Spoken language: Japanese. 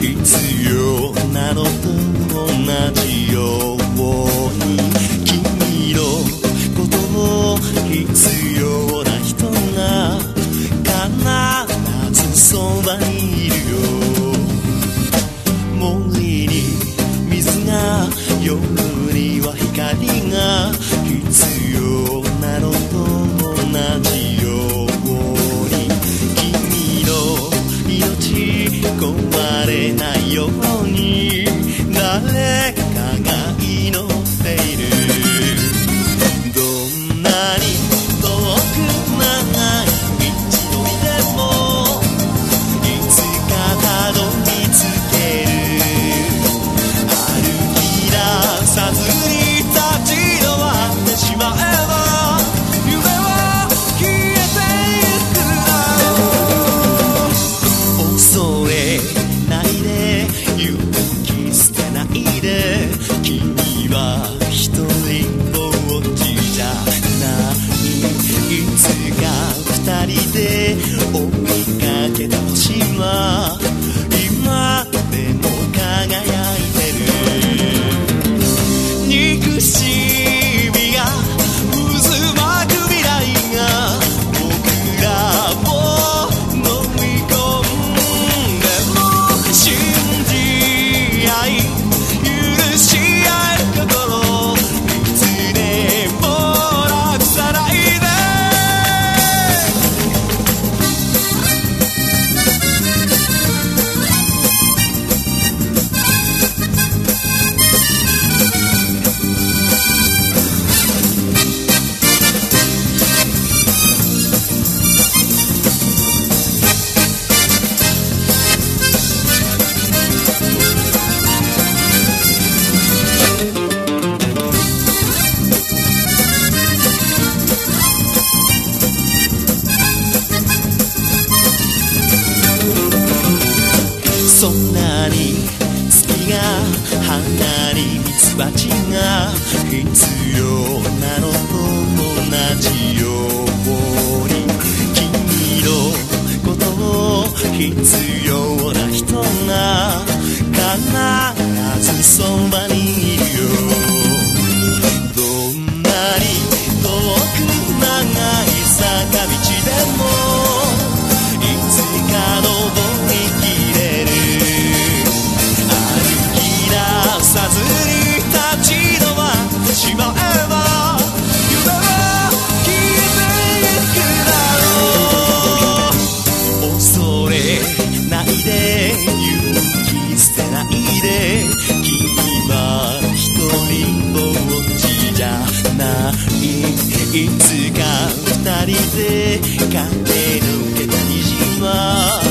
必要なのと同じように君のことを必要な人が必ずそばにいるよ森に水が夜には光が必要 Charité が花にミツバチが必要なのと同じよ使う二人で駆け抜けた虹は